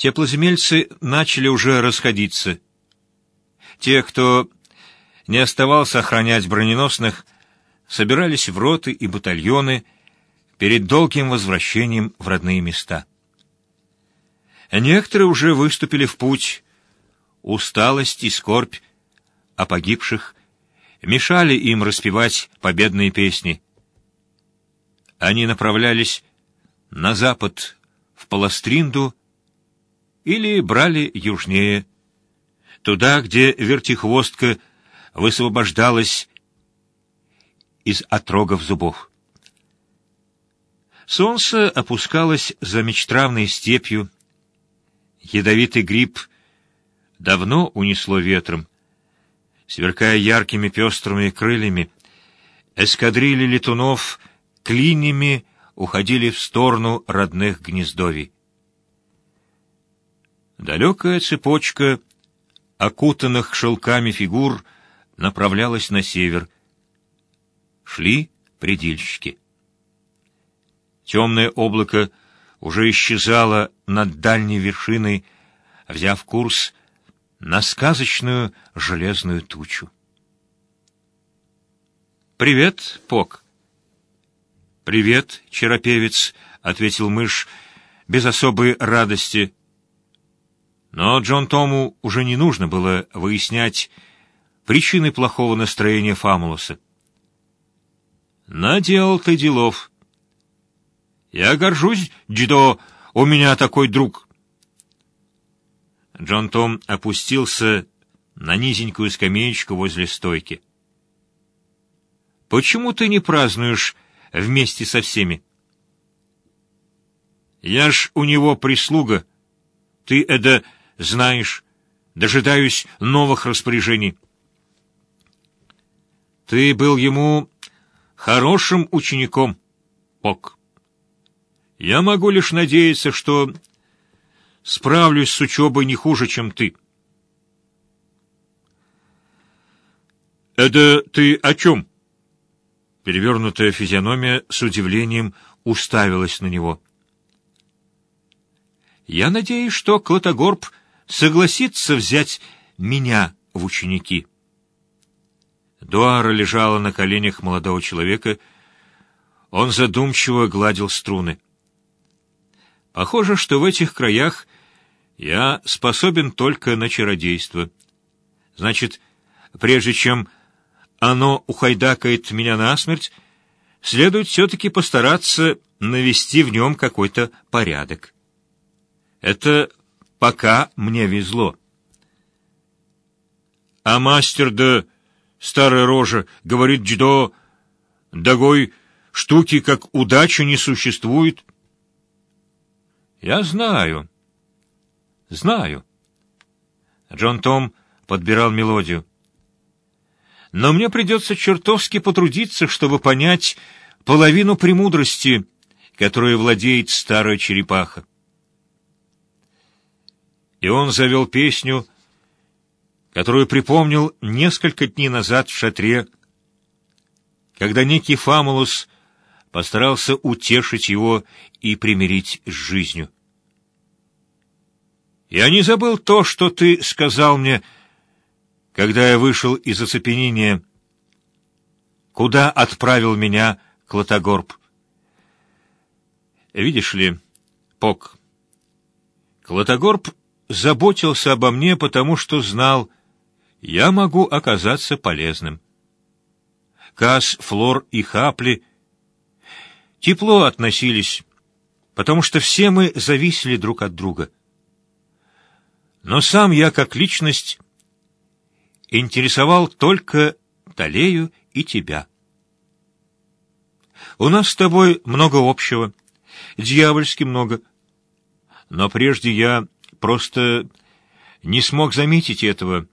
Теплоземельцы начали уже расходиться. Те, кто не оставался охранять броненосных, собирались в роты и батальоны перед долгим возвращением в родные места. Некоторые уже выступили в путь. Усталость и скорбь о погибших мешали им распевать победные песни. Они направлялись на запад, в Паластринду, или брали южнее, туда, где вертихвостка высвобождалась из отрогов зубов. Солнце опускалось за мечтравной степью, ядовитый гриб давно унесло ветром, сверкая яркими пестрыми крыльями, эскадрили летунов клинями уходили в сторону родных гнездовий. Далекая цепочка окутанных шелками фигур направлялась на север. Шли предельщики. Темное облако уже исчезало над дальней вершиной, взяв курс на сказочную железную тучу. «Привет, Пок!» «Привет, черопевец!» — ответил мышь без особой радости — но Джон Тому уже не нужно было выяснять причины плохого настроения Фамулуса. «Наделал ты делов. Я горжусь, Джидо, у меня такой друг». Джон Том опустился на низенькую скамеечку возле стойки. «Почему ты не празднуешь вместе со всеми?» «Я ж у него прислуга. Ты, это, знаешь, дожидаюсь новых распоряжений. Ты был ему хорошим учеником, Пок. Я могу лишь надеяться, что справлюсь с учебой не хуже, чем ты. «Это ты о чем?» Перевернутая физиономия с удивлением уставилась на него. «Я надеюсь, что Клотогорб согласится взять меня в ученики. Дуара лежала на коленях молодого человека. Он задумчиво гладил струны. Похоже, что в этих краях я способен только на чародейство. Значит, прежде чем оно ухайдакает меня насмерть, следует все-таки постараться навести в нем какой-то порядок. Это пока мне везло. А мастер да старая рожа говорит Джидо, догой штуки, как удача, не существует. Я знаю, знаю. Джон Том подбирал мелодию. Но мне придется чертовски потрудиться, чтобы понять половину премудрости, которой владеет старая черепаха и он завел песню, которую припомнил несколько дней назад в шатре, когда некий Фамулус постарался утешить его и примирить с жизнью. «Я не забыл то, что ты сказал мне, когда я вышел из оцепенения, куда отправил меня Клотогорб. Видишь ли, Пок, Клотогорб заботился обо мне, потому что знал, я могу оказаться полезным. Кас, Флор и Хапли тепло относились, потому что все мы зависели друг от друга. Но сам я, как личность, интересовал только Талею и тебя. У нас с тобой много общего, дьявольски много. Но прежде я просто не смог заметить этого.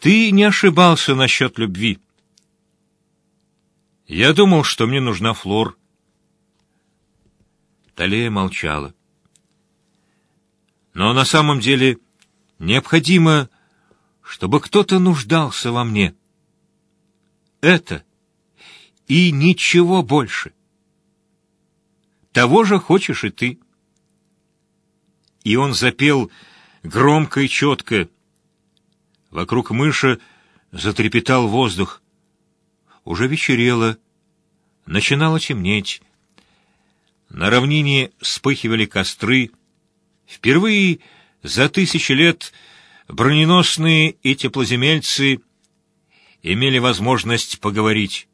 Ты не ошибался насчет любви. Я думал, что мне нужна Флор. Талия молчала. Но на самом деле необходимо, чтобы кто-то нуждался во мне. Это и ничего больше. Того же хочешь и ты. И он запел громко и четко. Вокруг мыши затрепетал воздух. Уже вечерело, начинало темнеть. На равнине вспыхивали костры. Впервые за тысячи лет броненосные и теплоземельцы имели возможность поговорить.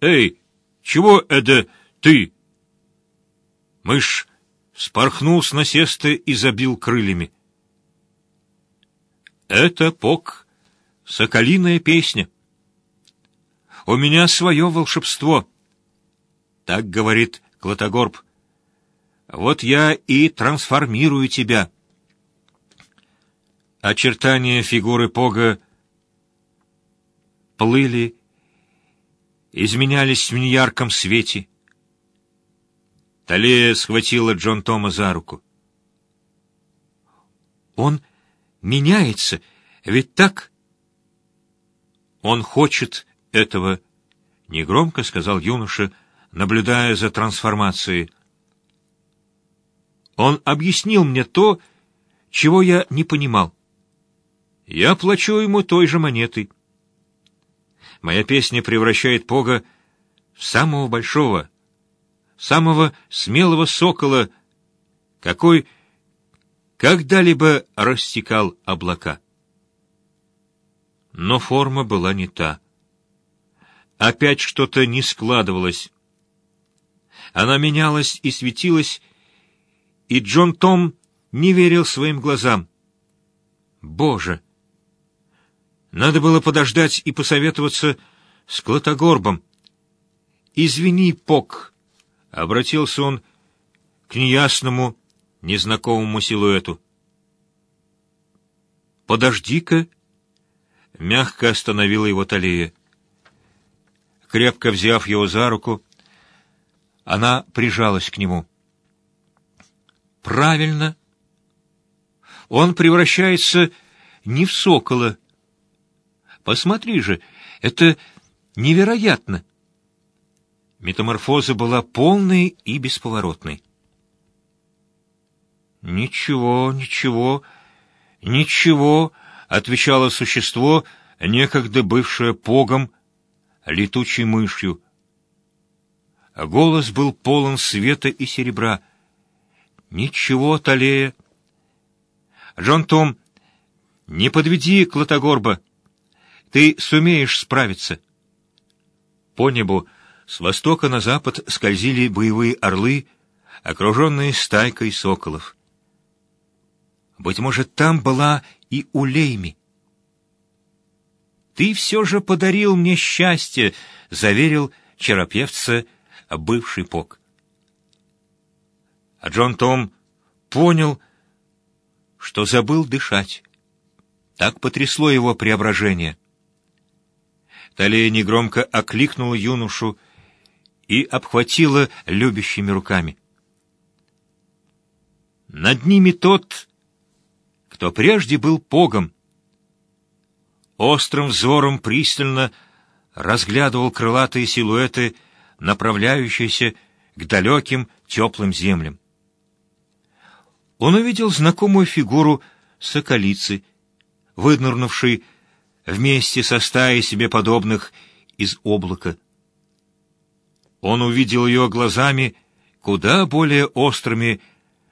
«Эй, чего это ты?» Мышь спорхнул с насеста и забил крыльями. «Это Пок, соколиная песня. У меня свое волшебство». Так говорит Клотогорб. Вот я и трансформирую тебя. Очертания фигуры Пога плыли, изменялись в неярком свете. Талия схватила Джон Тома за руку. «Он меняется, ведь так?» «Он хочет этого», — негромко сказал юноша, наблюдая за трансформацией. Он объяснил мне то, чего я не понимал. Я плачу ему той же монетой. Моя песня превращает Пога в самого большого, самого смелого сокола, какой когда-либо растекал облака. Но форма была не та. Опять что-то не складывалось. Она менялась и светилась, и Джон Том не верил своим глазам. Боже! Надо было подождать и посоветоваться с Клотогорбом. «Извини, Пок», — обратился он к неясному, незнакомому силуэту. «Подожди-ка», — мягко остановила его Талия. Крепко взяв его за руку, она прижалась к нему. Правильно. Он превращается не в сокола. Посмотри же, это невероятно. Метаморфоза была полной и бесповоротной. «Ничего, ничего, ничего», — отвечало существо, некогда бывшее погом, летучей мышью. Голос был полон света и серебра — Ничего, Талея. Джон Том, не подведи Клотогорба. Ты сумеешь справиться. По небу с востока на запад скользили боевые орлы, окруженные стайкой соколов. Быть может, там была и Улейми. «Ты все же подарил мне счастье», — заверил черопевца бывший Пок. А Джон Том понял, что забыл дышать. Так потрясло его преображение. Талия негромко окликнула юношу и обхватила любящими руками. Над ними тот, кто прежде был погом. Острым взором пристально разглядывал крылатые силуэты, направляющиеся к далеким теплым землям он увидел знакомую фигуру соколицы, вынырнувшей вместе со стаей себе подобных из облака. Он увидел ее глазами куда более острыми,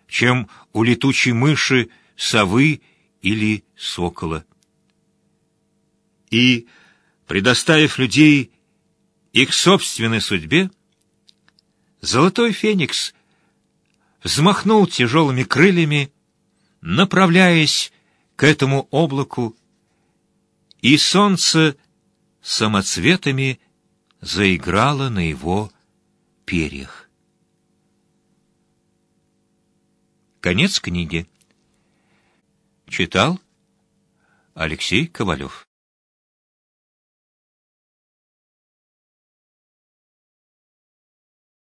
чем у летучей мыши, совы или сокола. И, предоставив людей их собственной судьбе, золотой феникс взмахнул тяжелыми крыльями, направляясь к этому облаку, и солнце самоцветами заиграло на его перьях. Конец книги. Читал Алексей Ковалев.